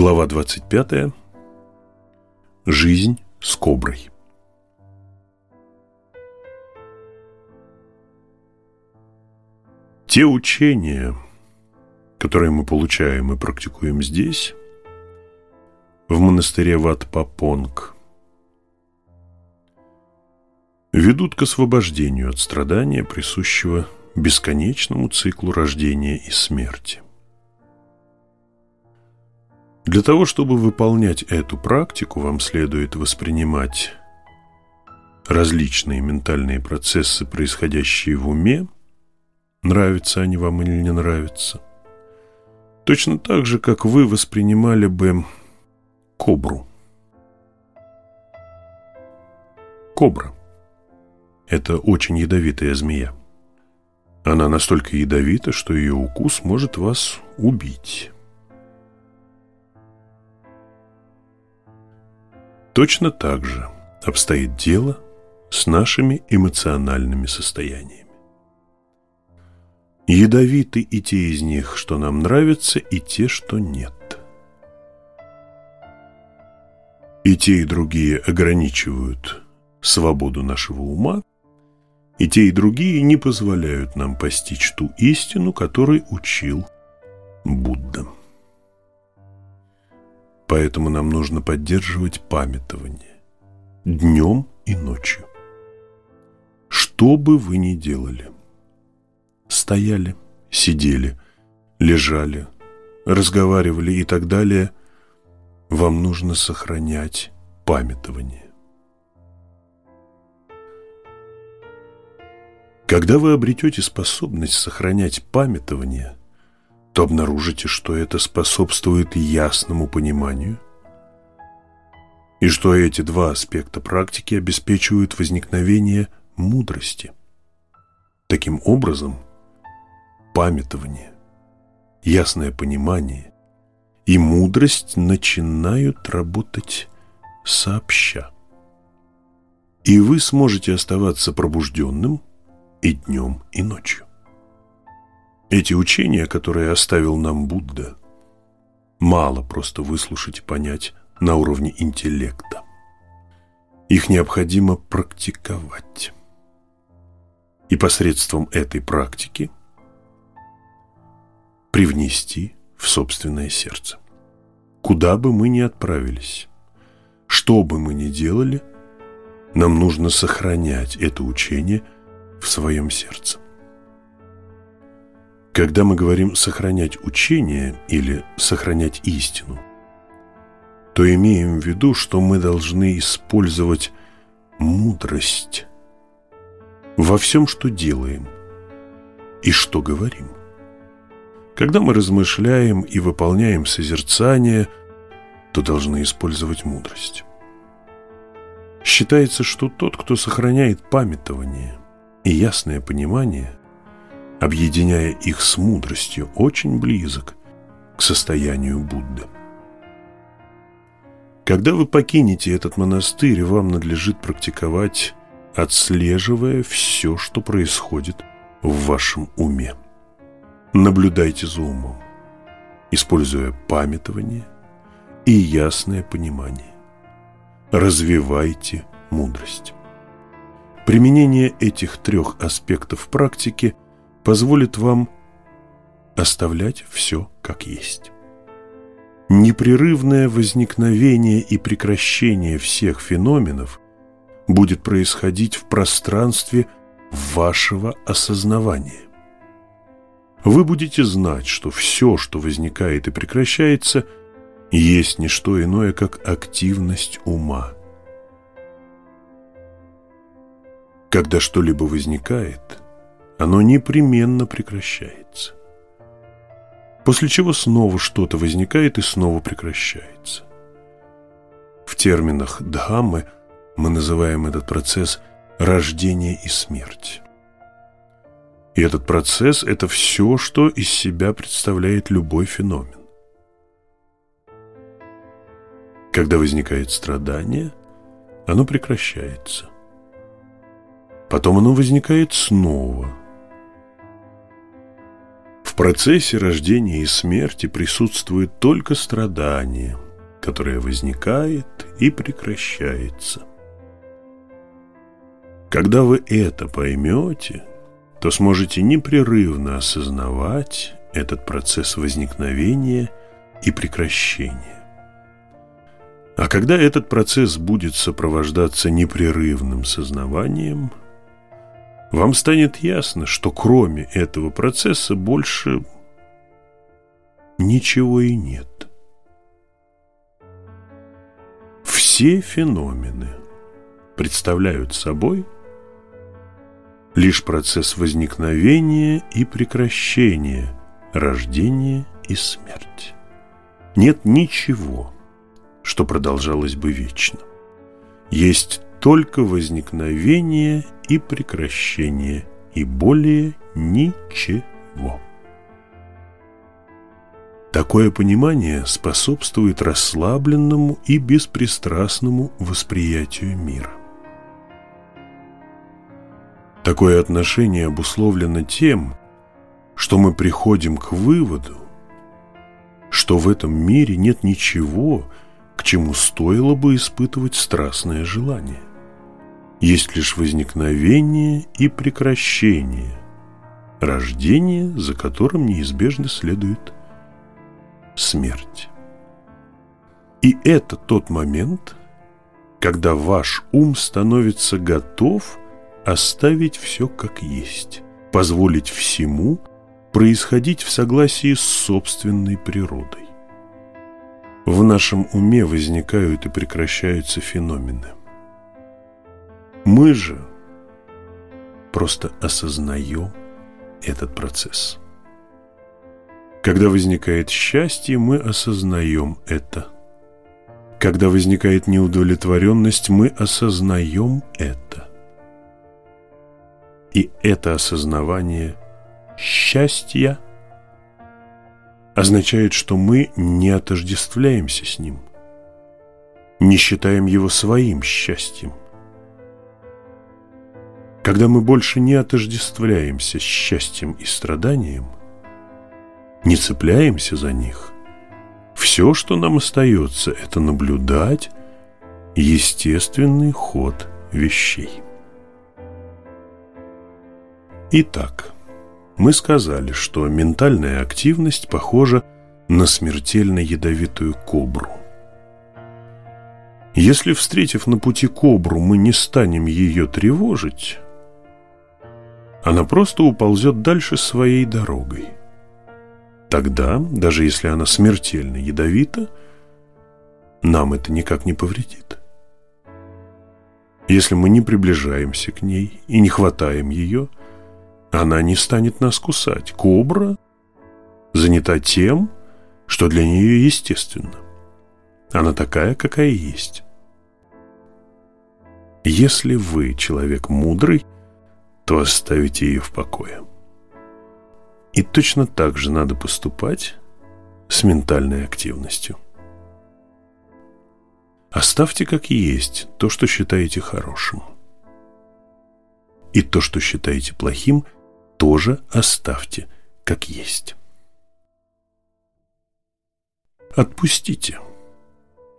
Глава 25. Жизнь с коброй. Те учения, которые мы получаем и практикуем здесь, в монастыре Ват-Папонг, ведут к освобождению от страдания, присущего бесконечному циклу рождения и смерти. Для того, чтобы выполнять эту практику, вам следует воспринимать различные ментальные процессы, происходящие в уме, нравятся они вам или не нравятся, точно так же, как вы воспринимали бы кобру. Кобра – это очень ядовитая змея. Она настолько ядовита, что ее укус может вас убить. Точно так же обстоит дело с нашими эмоциональными состояниями. Ядовиты и те из них, что нам нравятся, и те, что нет. И те, и другие ограничивают свободу нашего ума, и те, и другие не позволяют нам постичь ту истину, которой учил Будда. Поэтому нам нужно поддерживать памятование днем и ночью. Что бы вы ни делали, стояли, сидели, лежали, разговаривали и так далее, вам нужно сохранять памятование. Когда вы обретете способность сохранять памятование – то обнаружите, что это способствует ясному пониманию и что эти два аспекта практики обеспечивают возникновение мудрости. Таким образом, памятование, ясное понимание и мудрость начинают работать сообща. И вы сможете оставаться пробужденным и днем, и ночью. Эти учения, которые оставил нам Будда, мало просто выслушать и понять на уровне интеллекта. Их необходимо практиковать. И посредством этой практики привнести в собственное сердце. Куда бы мы ни отправились, что бы мы ни делали, нам нужно сохранять это учение в своем сердце. Когда мы говорим «сохранять учение» или «сохранять истину», то имеем в виду, что мы должны использовать мудрость во всем, что делаем и что говорим. Когда мы размышляем и выполняем созерцание, то должны использовать мудрость. Считается, что тот, кто сохраняет памятование и ясное понимание, объединяя их с мудростью, очень близок к состоянию Будды. Когда вы покинете этот монастырь, вам надлежит практиковать, отслеживая все, что происходит в вашем уме. Наблюдайте за умом, используя памятование и ясное понимание. Развивайте мудрость. Применение этих трех аспектов практики – позволит вам оставлять все как есть. Непрерывное возникновение и прекращение всех феноменов будет происходить в пространстве вашего осознавания. Вы будете знать, что все, что возникает и прекращается, есть не что иное, как активность ума. Когда что-либо возникает, оно непременно прекращается. После чего снова что-то возникает и снова прекращается. В терминах Дхаммы мы называем этот процесс рождение и смерть. И этот процесс – это все, что из себя представляет любой феномен. Когда возникает страдание, оно прекращается. Потом оно возникает снова – процессе рождения и смерти присутствует только страдание, которое возникает и прекращается. Когда вы это поймете, то сможете непрерывно осознавать этот процесс возникновения и прекращения. А когда этот процесс будет сопровождаться непрерывным сознаванием, вам станет ясно, что кроме этого процесса больше ничего и нет. Все феномены представляют собой лишь процесс возникновения и прекращения, рождения и смерти. Нет ничего, что продолжалось бы вечно. Есть только возникновение и прекращение, и более ничего. Такое понимание способствует расслабленному и беспристрастному восприятию мира. Такое отношение обусловлено тем, что мы приходим к выводу, что в этом мире нет ничего, к чему стоило бы испытывать страстное желание. Есть лишь возникновение и прекращение, рождение, за которым неизбежно следует смерть. И это тот момент, когда ваш ум становится готов оставить все как есть, позволить всему происходить в согласии с собственной природой. В нашем уме возникают и прекращаются феномены. Мы же просто осознаем этот процесс. Когда возникает счастье, мы осознаем это. Когда возникает неудовлетворенность, мы осознаем это. И это осознавание счастья означает, что мы не отождествляемся с ним, не считаем его своим счастьем. Когда мы больше не отождествляемся с счастьем и страданием, не цепляемся за них, все, что нам остается, это наблюдать естественный ход вещей. Итак, мы сказали, что ментальная активность похожа на смертельно ядовитую кобру. Если, встретив на пути кобру, мы не станем ее тревожить, она просто уползет дальше своей дорогой. Тогда, даже если она смертельно ядовита, нам это никак не повредит. Если мы не приближаемся к ней и не хватаем ее – она не станет нас кусать. Кобра занята тем, что для нее естественно. Она такая, какая есть. Если вы человек мудрый, то оставите ее в покое. И точно так же надо поступать с ментальной активностью. Оставьте как есть то, что считаете хорошим. И то, что считаете плохим – тоже оставьте как есть. Отпустите.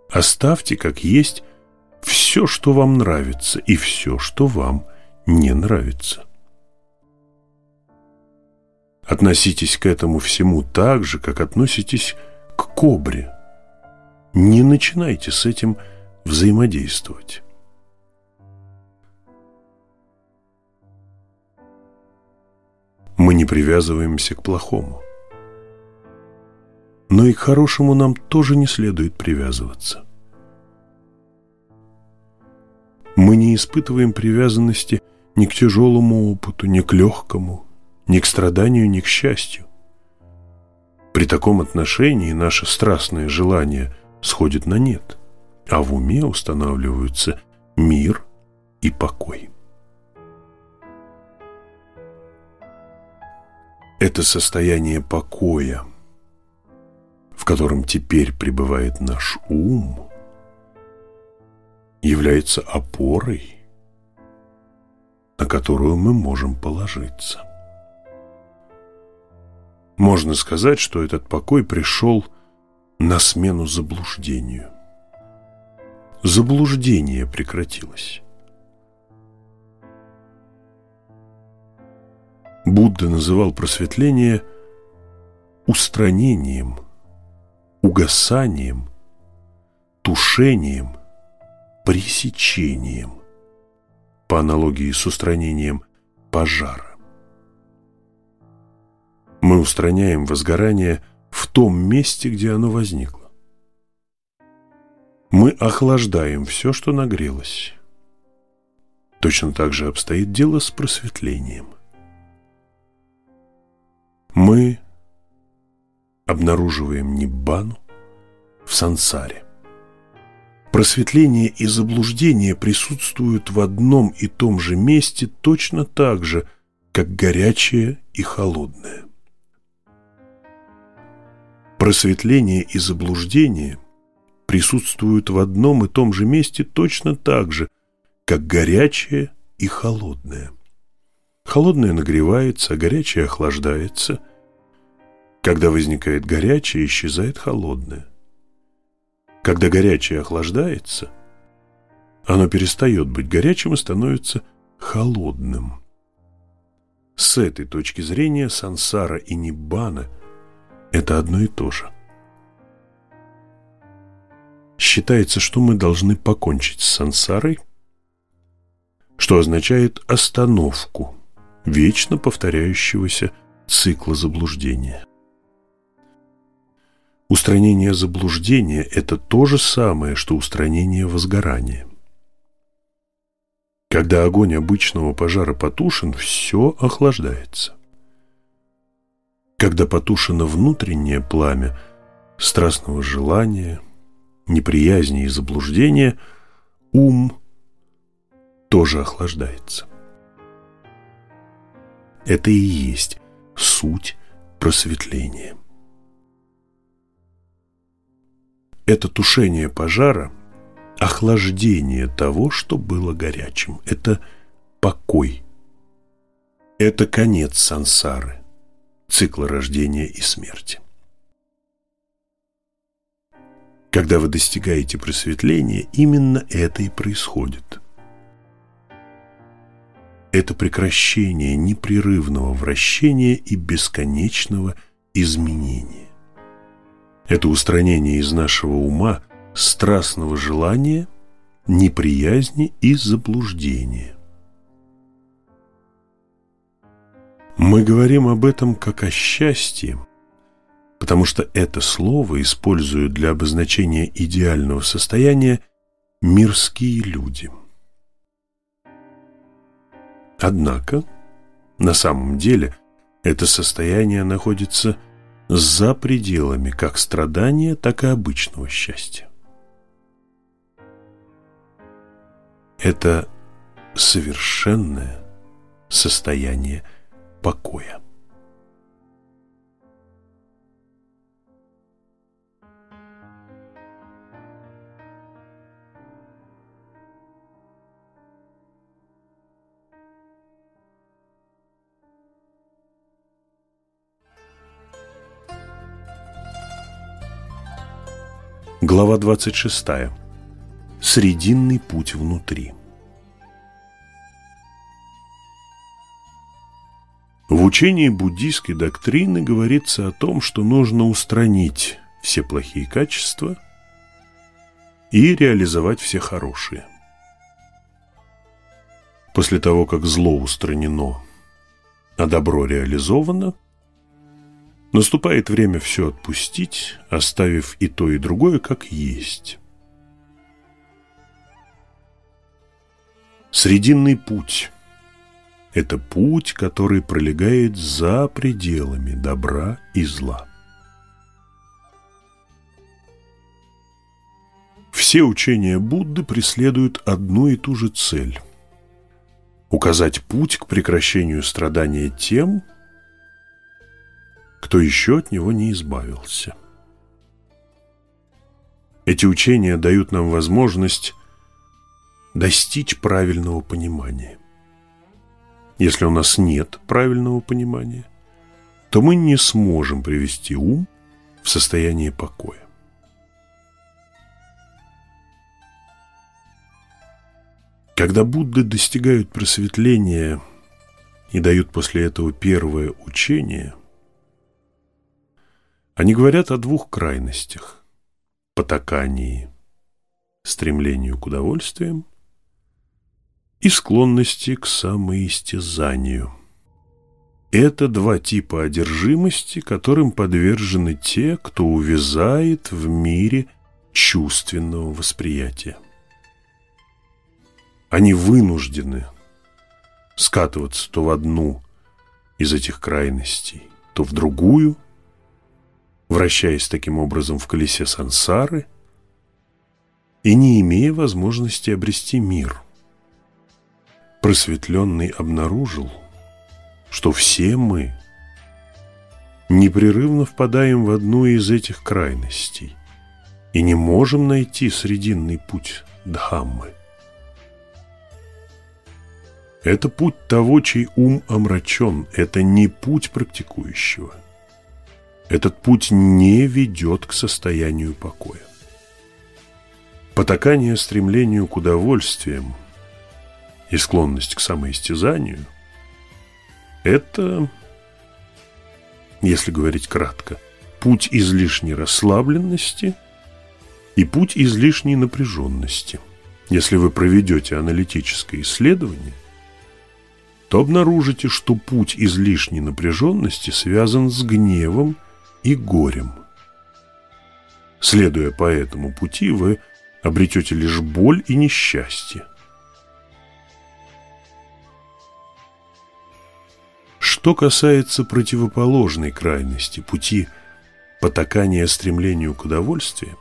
Оставьте как есть все, что вам нравится, и все, что вам не нравится. Относитесь к этому всему так же, как относитесь к кобре. Не начинайте с этим взаимодействовать. Мы не привязываемся к плохому. Но и к хорошему нам тоже не следует привязываться. Мы не испытываем привязанности ни к тяжелому опыту, ни к легкому, ни к страданию, ни к счастью. При таком отношении наше страстное желание сходит на нет, а в уме устанавливаются мир и покой. Это состояние покоя, в котором теперь пребывает наш ум, является опорой, на которую мы можем положиться. Можно сказать, что этот покой пришел на смену заблуждению. Заблуждение прекратилось. Будда называл просветление устранением, угасанием, тушением, пресечением, по аналогии с устранением пожара. Мы устраняем возгорание в том месте, где оно возникло. Мы охлаждаем все, что нагрелось. Точно так же обстоит дело с просветлением. Мы обнаруживаем Ниббану в сансаре. Просветление и заблуждение присутствуют в одном и том же месте точно так же, как горячее и холодное. Просветление и заблуждение присутствуют в одном и том же месте точно так же, как горячее и холодное. Холодное нагревается, а горячее охлаждается. Когда возникает горячее, исчезает холодное. Когда горячее охлаждается, оно перестает быть горячим и становится холодным. С этой точки зрения сансара и ниббана – это одно и то же. Считается, что мы должны покончить с сансарой, что означает остановку вечно повторяющегося цикла заблуждения. Устранение заблуждения – это то же самое, что устранение возгорания. Когда огонь обычного пожара потушен, все охлаждается. Когда потушено внутреннее пламя страстного желания, неприязни и заблуждения, ум тоже охлаждается. Это и есть суть просветления. Это тушение пожара, охлаждение того, что было горячим. Это покой. Это конец сансары, цикла рождения и смерти. Когда вы достигаете просветления, именно это и происходит. Это прекращение непрерывного вращения и бесконечного изменения. Это устранение из нашего ума страстного желания, неприязни и заблуждения. Мы говорим об этом как о счастье, потому что это слово используют для обозначения идеального состояния мирские люди. Однако, на самом деле, это состояние находится за пределами как страдания, так и обычного счастья. Это совершенное состояние покоя. Глава 26. Срединный путь внутри. В учении буддийской доктрины говорится о том, что нужно устранить все плохие качества и реализовать все хорошие. После того, как зло устранено, а добро реализовано – Наступает время все отпустить, оставив и то, и другое как есть. Срединный путь – это путь, который пролегает за пределами добра и зла. Все учения Будды преследуют одну и ту же цель – указать путь к прекращению страдания тем, кто еще от него не избавился. Эти учения дают нам возможность достичь правильного понимания. Если у нас нет правильного понимания, то мы не сможем привести ум в состояние покоя. Когда Будды достигают просветления и дают после этого первое учение, они говорят о двух крайностях – потакании, стремлению к удовольствиям и склонности к самоистязанию. Это два типа одержимости, которым подвержены те, кто увязает в мире чувственного восприятия. Они вынуждены скатываться то в одну из этих крайностей, то в другую, вращаясь таким образом в колесе сансары и не имея возможности обрести мир. Просветленный обнаружил, что все мы непрерывно впадаем в одну из этих крайностей и не можем найти срединный путь Дхаммы. Это путь того, чей ум омрачен. Это не путь практикующего. Этот путь не ведет к состоянию покоя. Потакание стремлению к удовольствиям и склонность к самоистязанию – это, если говорить кратко, путь излишней расслабленности и путь излишней напряженности. Если вы проведете аналитическое исследование, то обнаружите, что путь излишней напряженности связан с гневом и горем. Следуя по этому пути, вы обретете лишь боль и несчастье. Что касается противоположной крайности, пути потакания стремлению к удовольствию,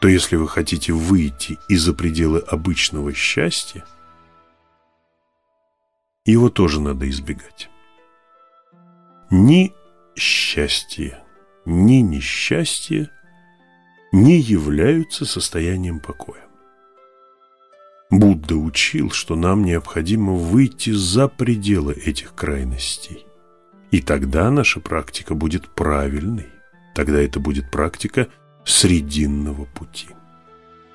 то если вы хотите выйти из-за пределы обычного счастья, его тоже надо избегать. Ни счастье, ни несчастье не являются состоянием покоя. Будда учил, что нам необходимо выйти за пределы этих крайностей. И тогда наша практика будет правильной. Тогда это будет практика срединного пути.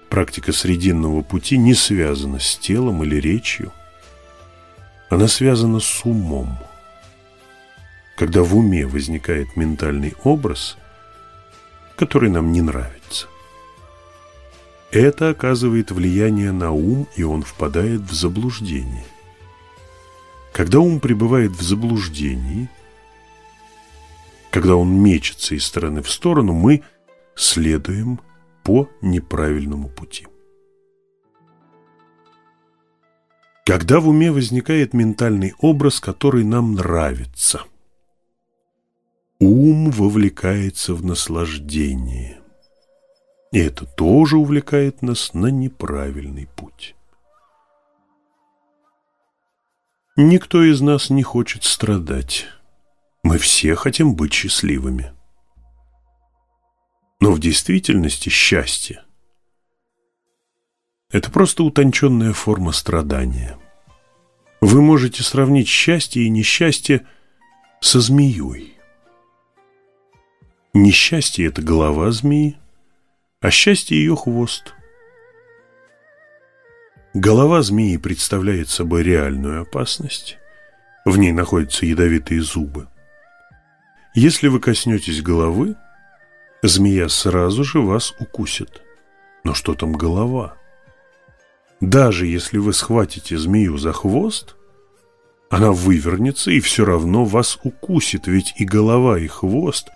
Практика срединного пути не связана с телом или речью, она связана с умом. Когда в уме возникает ментальный образ, который нам не нравится. Это оказывает влияние на ум, и он впадает в заблуждение. Когда ум пребывает в заблуждении, когда он мечется из стороны в сторону, мы следуем по неправильному пути. Когда в уме возникает ментальный образ, который нам нравится, ум вовлекается в наслаждение. И это тоже увлекает нас на неправильный путь. Никто из нас не хочет страдать. Мы все хотим быть счастливыми. Но в действительности счастье это просто утонченная форма страдания. Вы можете сравнить счастье и несчастье со змеей. Несчастье – это голова змеи, а счастье – ее хвост. Голова змеи представляет собой реальную опасность. В ней находятся ядовитые зубы. Если вы коснетесь головы, змея сразу же вас укусит. Но что там голова? Даже если вы схватите змею за хвост, она вывернется и все равно вас укусит, ведь и голова, и хвост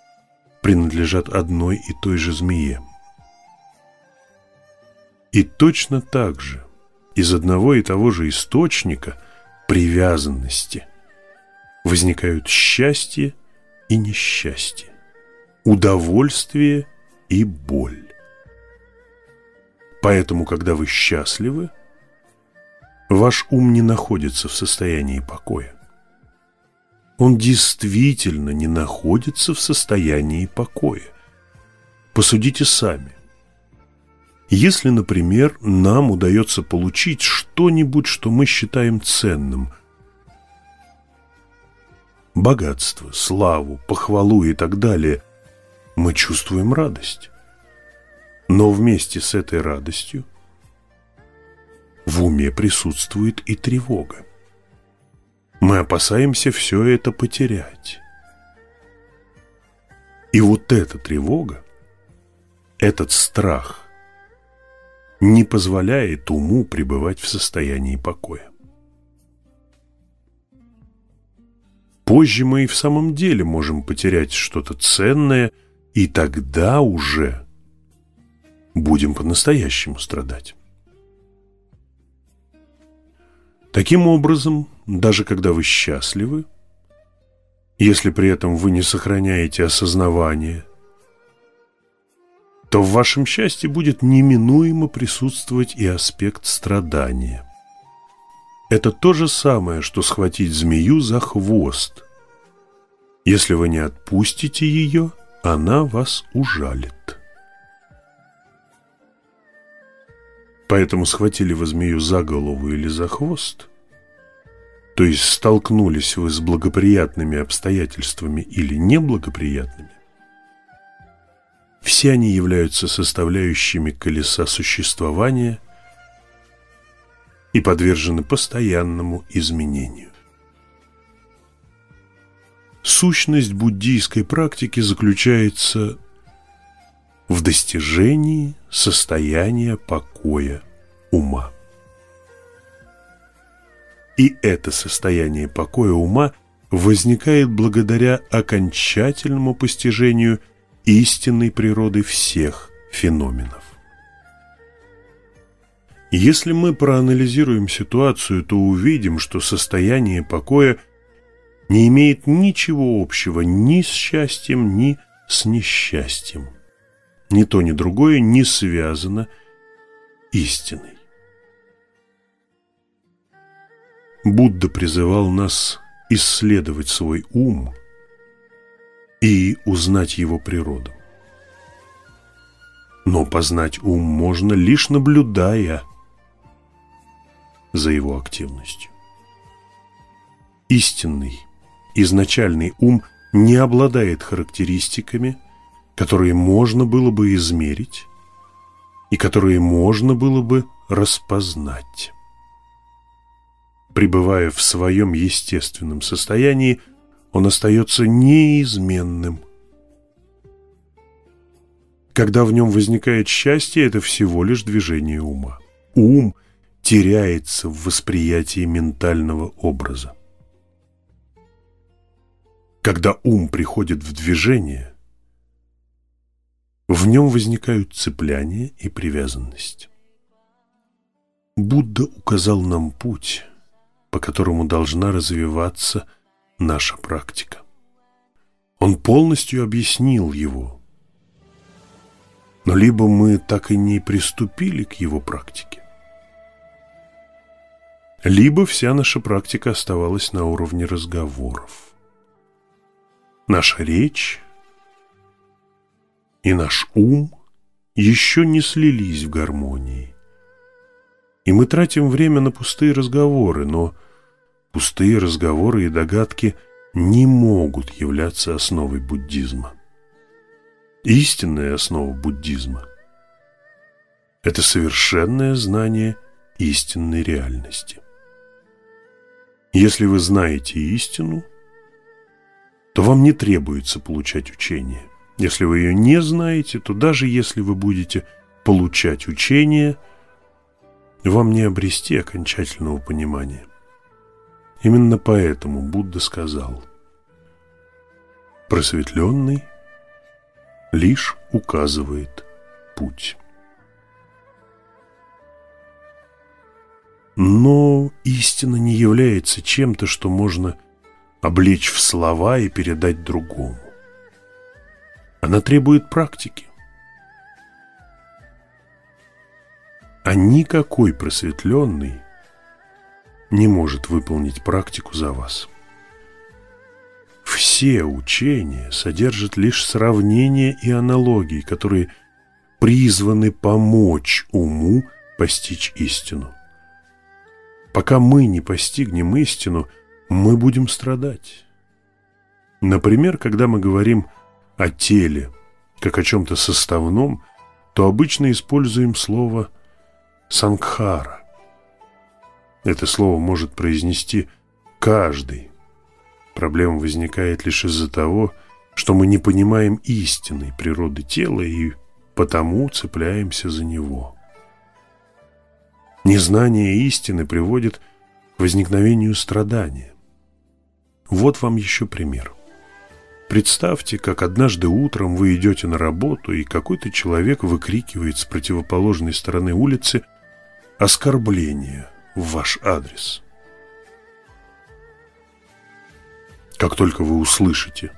принадлежат одной и той же змее. И точно так же из одного и того же источника привязанности возникают счастье и несчастье, удовольствие и боль. Поэтому, когда вы счастливы, ваш ум не находится в состоянии покоя. Он действительно не находится в состоянии покоя. Посудите сами. Если, например, нам удается получить что-нибудь, что мы считаем ценным, богатство, славу, похвалу и так далее, мы чувствуем радость. Но вместе с этой радостью в уме присутствует и тревога. Мы опасаемся все это потерять. И вот эта тревога, этот страх не позволяет уму пребывать в состоянии покоя. Позже мы и в самом деле можем потерять что-то ценное, и тогда уже будем по-настоящему страдать. Таким образом, даже когда вы счастливы, если при этом вы не сохраняете осознавание, то в вашем счастье будет неминуемо присутствовать и аспект страдания. Это то же самое, что схватить змею за хвост. Если вы не отпустите ее, она вас ужалит. Поэтому схватили вы змею за голову или за хвост, то есть столкнулись вы с благоприятными обстоятельствами или неблагоприятными, все они являются составляющими колеса существования и подвержены постоянному изменению. Сущность буддийской практики заключается в достижении состояния покоя ума. И это состояние покоя ума возникает благодаря окончательному постижению истинной природы всех феноменов. Если мы проанализируем ситуацию, то увидим, что состояние покоя не имеет ничего общего ни с счастьем, ни с несчастьем. Ни то, ни другое не связано истиной. Будда призывал нас исследовать свой ум и узнать его природу. Но познать ум можно лишь наблюдая за его активностью. Истинный, изначальный ум не обладает характеристиками – которые можно было бы измерить и которые можно было бы распознать. Пребывая в своем естественном состоянии, он остается неизменным. Когда в нем возникает счастье, это всего лишь движение ума. Ум теряется в восприятии ментального образа. Когда ум приходит в движение, в нем возникают цепляние и привязанность. Будда указал нам путь, по которому должна развиваться наша практика. Он полностью объяснил его, но либо мы так и не приступили к его практике, либо вся наша практика оставалась на уровне разговоров. Наша речь и наш ум еще не слились в гармонии. И мы тратим время на пустые разговоры, но пустые разговоры и догадки не могут являться основой буддизма. Истинная основа буддизма – это совершенное знание истинной реальности. Если вы знаете истину, то вам не требуется получать учение. Если вы ее не знаете, то даже если вы будете получать учение, вам не обрести окончательного понимания. Именно поэтому Будда сказал, просветленный лишь указывает путь. Но истина не является чем-то, что можно облечь в слова и передать другому. Она требует практики. А никакой просветленный не может выполнить практику за вас. Все учения содержат лишь сравнения и аналогии, которые призваны помочь уму постичь истину. Пока мы не постигнем истину, мы будем страдать. Например, когда мы говорим о теле, как о чем-то составном, то обычно используем слово «сангхара». Это слово может произнести каждый. Проблема возникает лишь из-за того, что мы не понимаем истинной природы тела и потому цепляемся за него. Незнание истины приводит к возникновению страдания. Вот вам еще пример. Представьте, как однажды утром вы идете на работу, и какой-то человек выкрикивает с противоположной стороны улицы оскорбление в ваш адрес. Как только вы услышите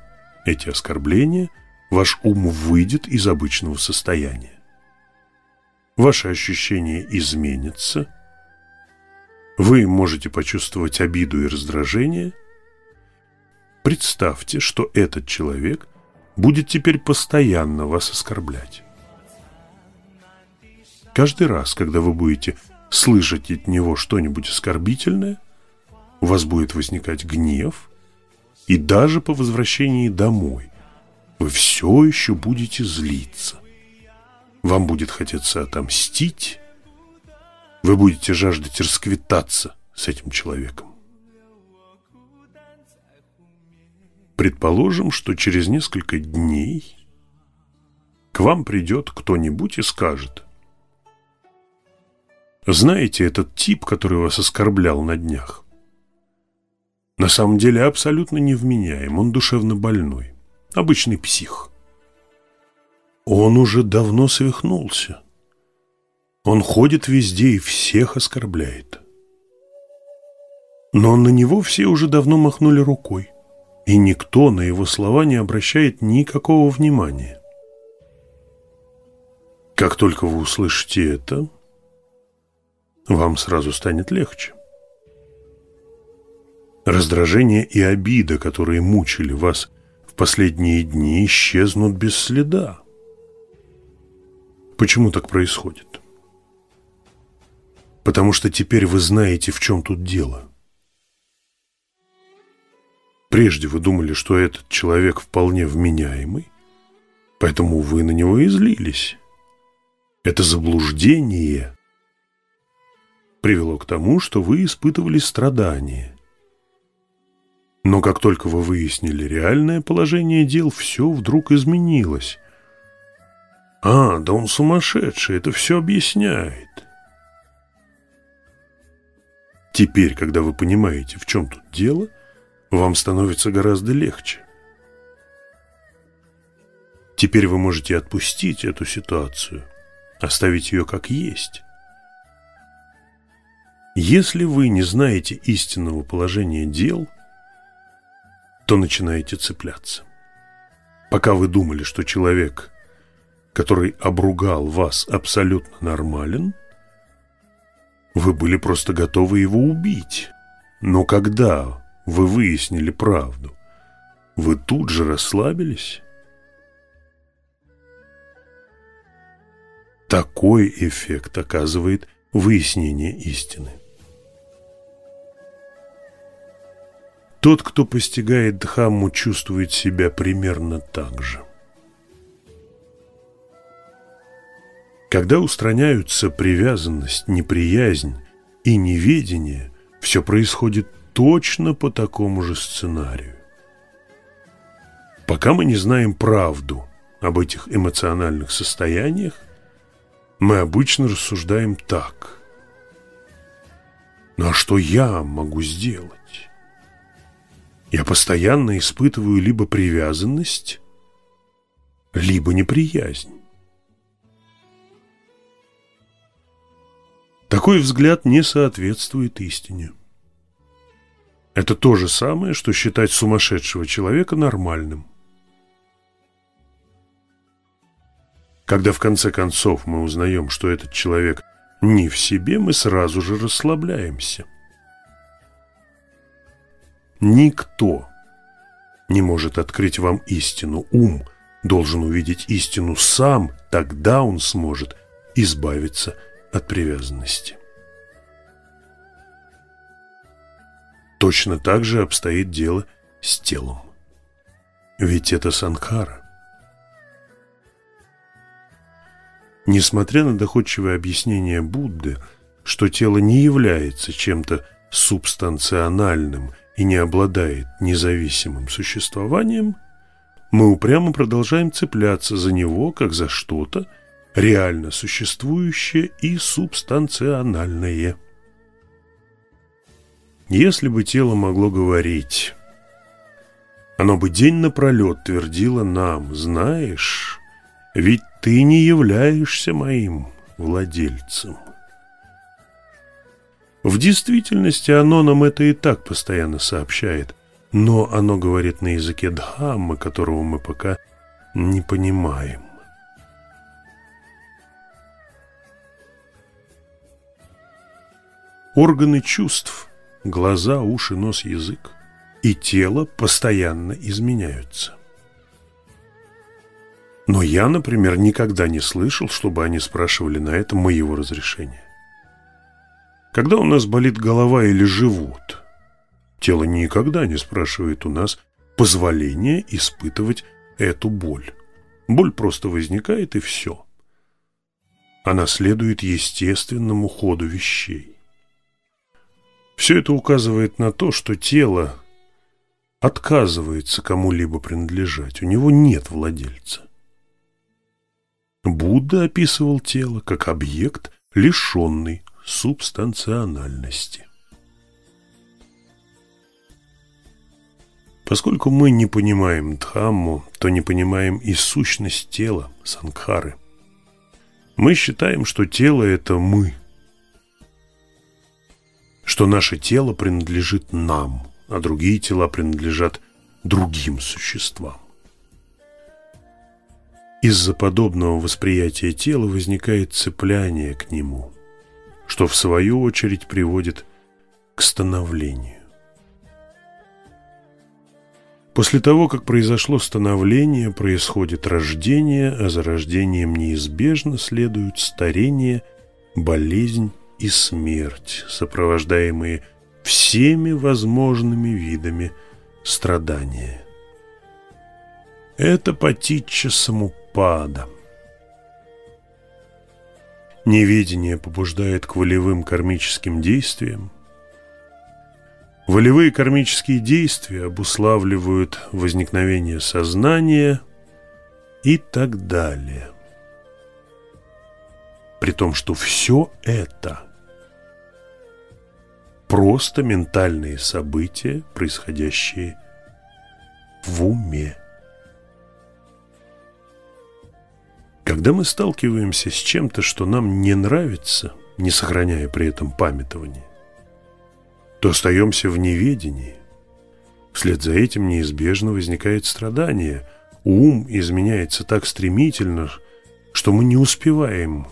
эти оскорбления, ваш ум выйдет из обычного состояния. Ваши ощущения изменятся, вы можете почувствовать обиду и раздражение. Представьте, что этот человек будет теперь постоянно вас оскорблять. Каждый раз, когда вы будете слышать от него что-нибудь оскорбительное, у вас будет возникать гнев, и даже по возвращении домой вы все еще будете злиться. Вам будет хотеться отомстить, вы будете жаждать расквитаться с этим человеком. Предположим, что через несколько дней к вам придет кто-нибудь и скажет, знаете, этот тип, который вас оскорблял на днях, на самом деле абсолютно невменяем, он душевно больной, обычный псих. Он уже давно свихнулся. Он ходит везде и всех оскорбляет. Но на него все уже давно махнули рукой, и никто на его слова не обращает никакого внимания. Как только вы услышите это, вам сразу станет легче. Раздражение и обида, которые мучили вас в последние дни, исчезнут без следа. Почему так происходит? Потому что теперь вы знаете, в чем тут дело. Прежде вы думали, что этот человек вполне вменяемый, поэтому вы на него и злились. Это заблуждение привело к тому, что вы испытывали страдания. Но как только вы выяснили реальное положение дел, все вдруг изменилось. А, да он сумасшедший, это все объясняет. Теперь, когда вы понимаете, в чем тут дело, вам становится гораздо легче. Теперь вы можете отпустить эту ситуацию, оставить ее как есть. Если вы не знаете истинного положения дел, то начинаете цепляться. Пока вы думали, что человек, который обругал вас, абсолютно нормален – вы были просто готовы его убить. Но когда вы выяснили правду, вы тут же расслабились? Такой эффект оказывает выяснение истины. Тот, кто постигает Дхамму, чувствует себя примерно так же. Когда устраняются привязанность, неприязнь и неведение, все происходит точно по такому же сценарию. Пока мы не знаем правду об этих эмоциональных состояниях, мы обычно рассуждаем так. Ну а что я могу сделать? Я постоянно испытываю либо привязанность, либо неприязнь. Такой взгляд не соответствует истине. Это то же самое, что считать сумасшедшего человека нормальным. Когда в конце концов мы узнаем, что этот человек не в себе, мы сразу же расслабляемся. Никто не может открыть вам истину. Ум должен увидеть истину сам, тогда он сможет избавиться от привязанности. Точно так же обстоит дело с телом. Ведь это санхара. Несмотря на доходчивое объяснение Будды, что тело не является чем-то субстанциональным и не обладает независимым существованием, мы упрямо продолжаем цепляться за него, как за что-то реально существующее и субстанциональное. Если бы тело могло говорить, оно бы день напролет твердило нам, знаешь, ведь ты не являешься моим владельцем. В действительности оно нам это и так постоянно сообщает, но оно говорит на языке Дхаммы, которого мы пока не понимаем. Органы чувств, глаза, уши, нос, язык и тело постоянно изменяются. Но я, например, никогда не слышал, чтобы они спрашивали на это моего разрешения. Когда у нас болит голова или живот, тело никогда не спрашивает у нас позволения испытывать эту боль. Боль просто возникает и все. Она следует естественному ходу вещей. Все это указывает на то, что тело отказывается кому-либо принадлежать, у него нет владельца. Будда описывал тело как объект, лишенный субстанциональности. Поскольку мы не понимаем Дхамму, то не понимаем и сущность тела, сангхары. Мы считаем, что тело – это мы, что наше тело принадлежит нам, а другие тела принадлежат другим существам. Из-за подобного восприятия тела возникает цепляние к нему, что в свою очередь приводит к становлению. После того, как произошло становление, происходит рождение, а за рождением неизбежно следуют старение, болезнь и смерть, сопровождаемые всеми возможными видами страдания. Это патича самупада. Неведение побуждает к волевым кармическим действиям. Волевые кармические действия обуславливают возникновение сознания и так далее. При том, что все это просто ментальные события, происходящие в уме. Когда мы сталкиваемся с чем-то, что нам не нравится, не сохраняя при этом памятование, то остаемся в неведении. Вслед за этим неизбежно возникает страдание. Ум изменяется так стремительно, что мы не успеваем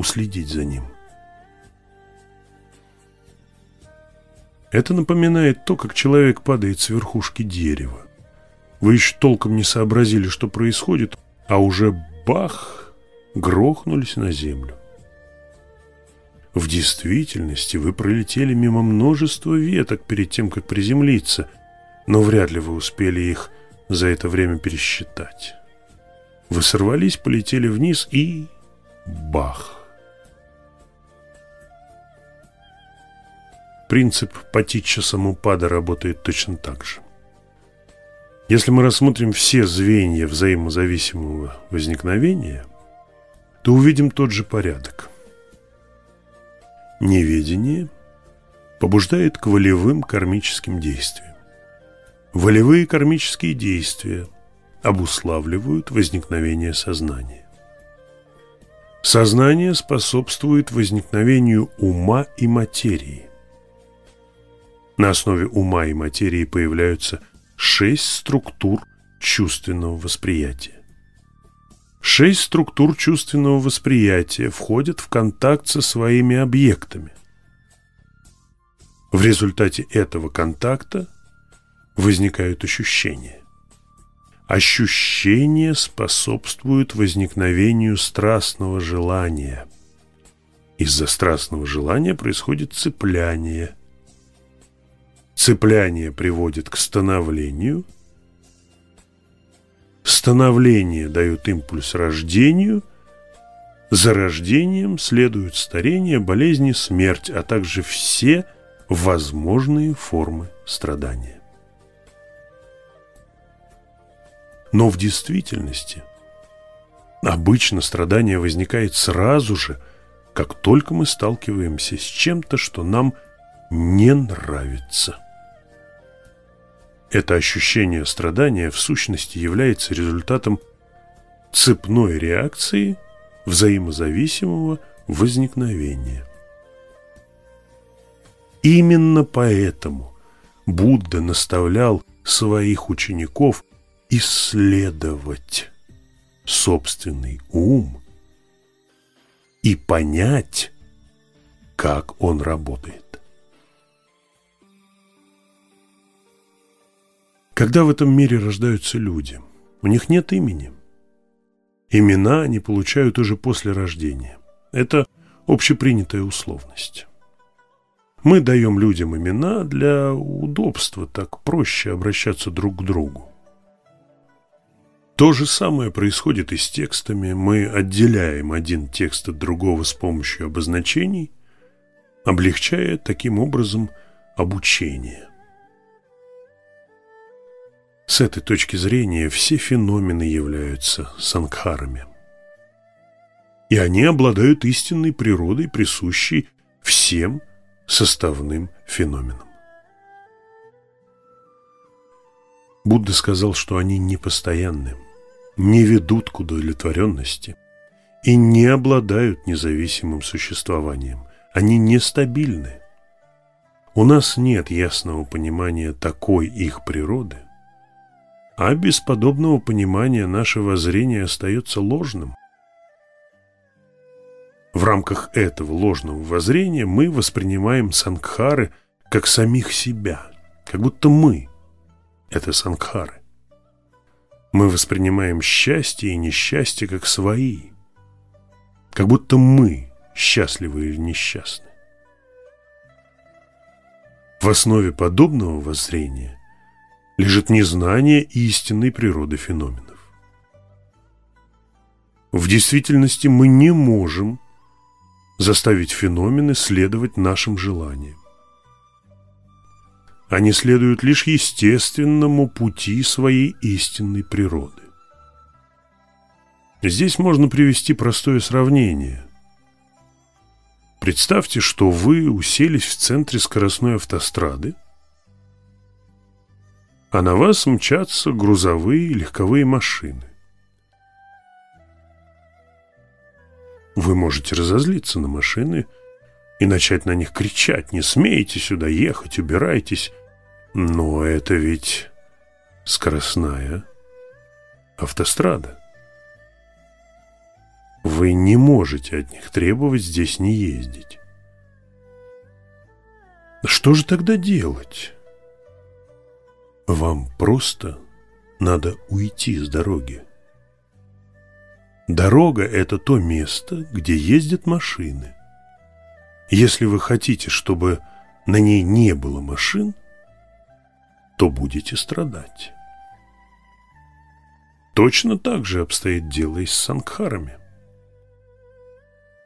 уследить за ним. Это напоминает то, как человек падает с верхушки дерева. Вы еще толком не сообразили, что происходит, а уже бах, грохнулись на землю. В действительности вы пролетели мимо множества веток перед тем, как приземлиться, но вряд ли вы успели их за это время пересчитать. Вы сорвались, полетели вниз и... бах! Принцип Патича Самупада работает точно так же. Если мы рассмотрим все звенья взаимозависимого возникновения, то увидим тот же порядок. Неведение побуждает к волевым кармическим действиям. Волевые кармические действия обуславливают возникновение сознания. Сознание способствует возникновению ума и материи. На основе ума и материи появляются шесть структур чувственного восприятия. Шесть структур чувственного восприятия входят в контакт со своими объектами. В результате этого контакта возникают ощущения. Ощущения способствуют возникновению страстного желания. Из-за страстного желания происходит цепляние – Цепляние приводит к становлению, становление дает импульс рождению, за рождением следуют старение, болезни, смерть, а также все возможные формы страдания. Но в действительности обычно страдание возникает сразу же, как только мы сталкиваемся с чем-то, что нам не нравится. Это ощущение страдания в сущности является результатом цепной реакции взаимозависимого возникновения. Именно поэтому Будда наставлял своих учеников исследовать собственный ум и понять, как он работает. Когда в этом мире рождаются люди, у них нет имени. Имена они получают уже после рождения. Это общепринятая условность. Мы даем людям имена для удобства, так проще обращаться друг к другу. То же самое происходит и с текстами. Мы отделяем один текст от другого с помощью обозначений, облегчая таким образом обучение. С этой точки зрения все феномены являются сангхарами. И они обладают истинной природой, присущей всем составным феноменам. Будда сказал, что они непостоянны, не ведут к удовлетворенности и не обладают независимым существованием. Они нестабильны. У нас нет ясного понимания такой их природы – а без подобного понимания наше воззрение остается ложным. В рамках этого ложного воззрения мы воспринимаем сангхары как самих себя, как будто мы – это сангхары. Мы воспринимаем счастье и несчастье как свои, как будто мы счастливы или несчастны. В основе подобного воззрения лежит незнание истинной природы феноменов. В действительности мы не можем заставить феномены следовать нашим желаниям. Они следуют лишь естественному пути своей истинной природы. Здесь можно привести простое сравнение. Представьте, что вы уселись в центре скоростной автострады, а на вас мчатся грузовые и легковые машины. Вы можете разозлиться на машины и начать на них кричать «Не смейте сюда ехать, убирайтесь!» Но это ведь скоростная автострада. Вы не можете от них требовать здесь не ездить. Что же тогда делать? Вам просто надо уйти с дороги. Дорога – это то место, где ездят машины. Если вы хотите, чтобы на ней не было машин, то будете страдать. Точно так же обстоит дело и с сангхарами.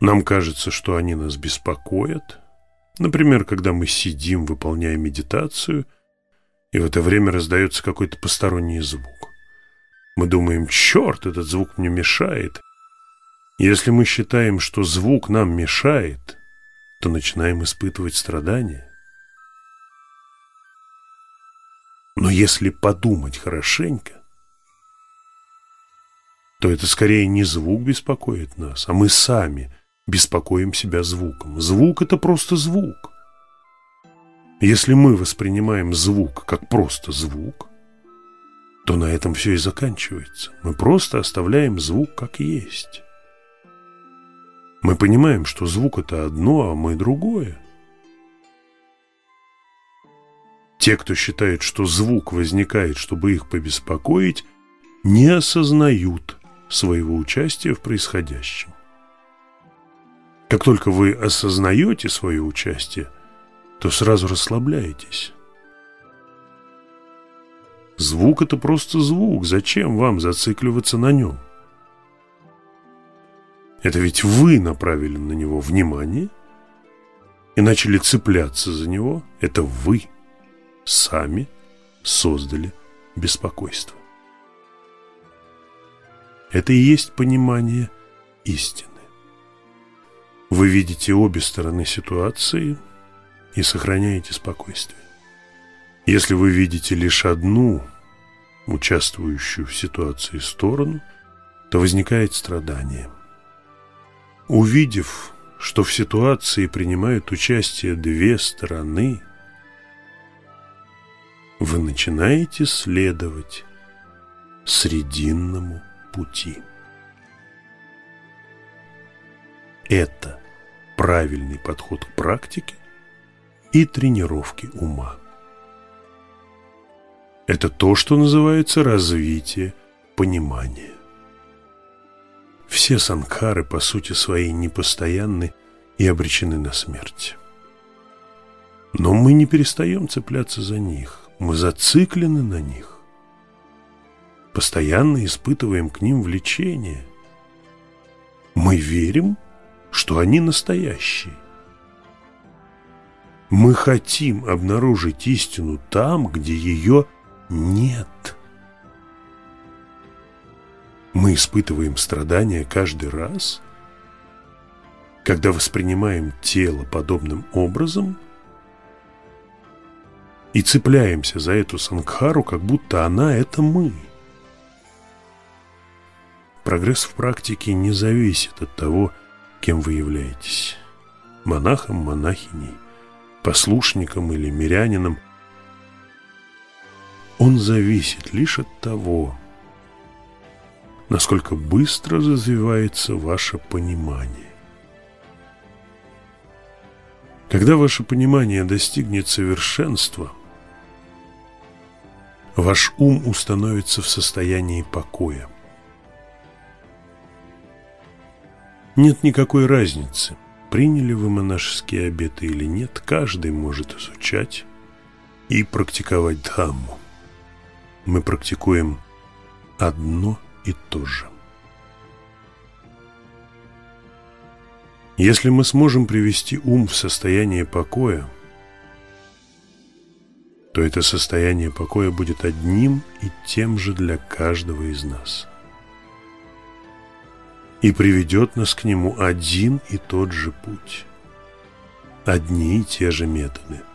Нам кажется, что они нас беспокоят. Например, когда мы сидим, выполняя медитацию – и в это время раздается какой-то посторонний звук. Мы думаем, черт, этот звук мне мешает. Если мы считаем, что звук нам мешает, то начинаем испытывать страдания. Но если подумать хорошенько, то это скорее не звук беспокоит нас, а мы сами беспокоим себя звуком. Звук – это просто звук. Если мы воспринимаем звук как просто звук, то на этом все и заканчивается. Мы просто оставляем звук как есть. Мы понимаем, что звук – это одно, а мы – другое. Те, кто считает, что звук возникает, чтобы их побеспокоить, не осознают своего участия в происходящем. Как только вы осознаете свое участие – то сразу расслабляетесь. Звук – это просто звук. Зачем вам зацикливаться на нем? Это ведь вы направили на него внимание и начали цепляться за него. Это вы сами создали беспокойство. Это и есть понимание истины. Вы видите обе стороны ситуации и сохраняете спокойствие. Если вы видите лишь одну участвующую в ситуации сторону, то возникает страдание – Увидев, что в ситуации принимают участие две стороны, вы начинаете следовать срединному пути. Это правильный подход к практике и тренировке ума. Это то, что называется развитие понимания. Все санкхары по сути своей непостоянны и обречены на смерть. Но мы не перестаем цепляться за них, мы зациклены на них. Постоянно испытываем к ним влечение. Мы верим, что они настоящие. Мы хотим обнаружить истину там, где ее нет. Мы испытываем страдания каждый раз, когда воспринимаем тело подобным образом и цепляемся за эту сангхару, как будто она – это мы. Прогресс в практике не зависит от того, кем вы являетесь – монахом, монахиней, послушником или мирянином. Он зависит лишь от того, насколько быстро развивается ваше понимание. Когда ваше понимание достигнет совершенства, ваш ум установится в состоянии покоя. Нет никакой разницы, приняли вы монашеские обеты или нет, каждый может изучать и практиковать Дхамму. Мы практикуем одно и то же. Если мы сможем привести ум в состояние покоя, то это состояние покоя будет одним и тем же для каждого из нас. И приведет нас к нему один и тот же путь, одни и те же методы –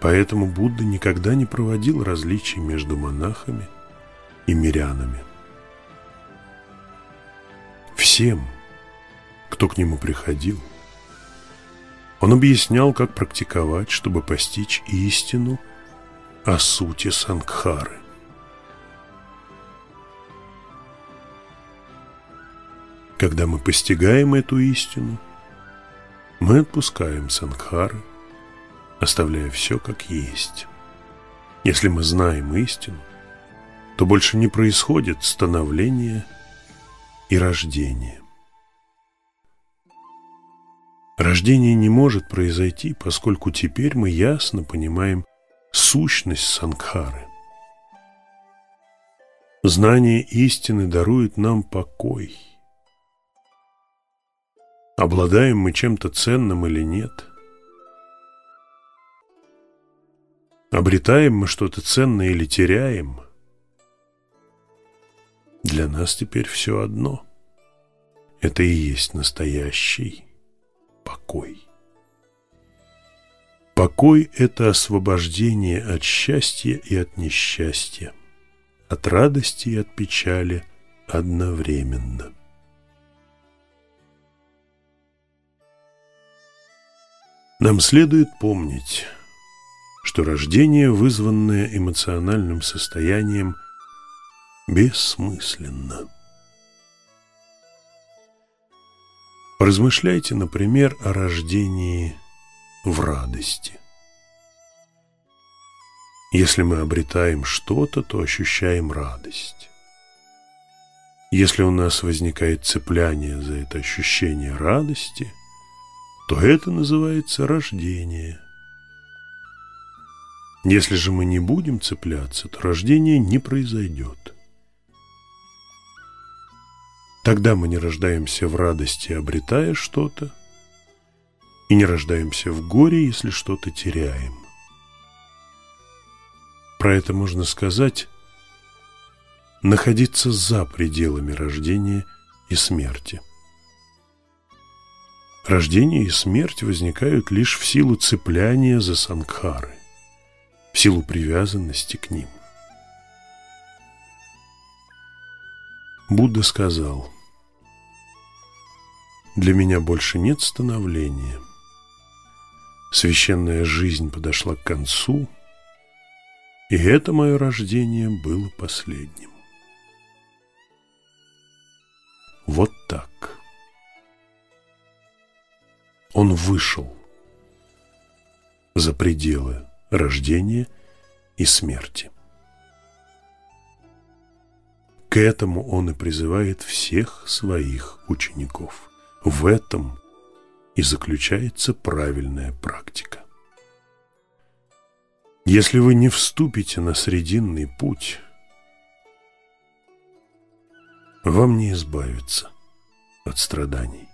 Поэтому Будда никогда не проводил различий между монахами и мирянами. Всем, кто к нему приходил, он объяснял, как практиковать, чтобы постичь истину о сути Сангхары. Когда мы постигаем эту истину, мы отпускаем Сангхары оставляя все как есть. Если мы знаем истину, то больше не происходит становление и рождение. Рождение не может произойти, поскольку теперь мы ясно понимаем сущность Сангхары. Знание истины дарует нам покой. Обладаем мы чем-то ценным или нет – Обретаем мы что-то ценное или теряем? Для нас теперь все одно. Это и есть настоящий покой. Покой – это освобождение от счастья и от несчастья, от радости и от печали одновременно. Нам следует помнить – что рождение, вызванное эмоциональным состоянием, бессмысленно. Размышляйте, например, о рождении в радости. Если мы обретаем что-то, то ощущаем радость. Если у нас возникает цепляние за это ощущение радости, то это называется рождение – Если же мы не будем цепляться, то рождение не произойдет. Тогда мы не рождаемся в радости, обретая что-то, и не рождаемся в горе, если что-то теряем. Про это можно сказать находиться за пределами рождения и смерти. Рождение и смерть возникают лишь в силу цепляния за сангхары, в силу привязанности к ним. Будда сказал, «Для меня больше нет становления. Священная жизнь подошла к концу, и это мое рождение было последним». Вот так. Он вышел за пределы рождения и смерти. К этому он и призывает всех своих учеников. В этом и заключается правильная практика. Если вы не вступите на срединный путь, вам не избавиться от страданий.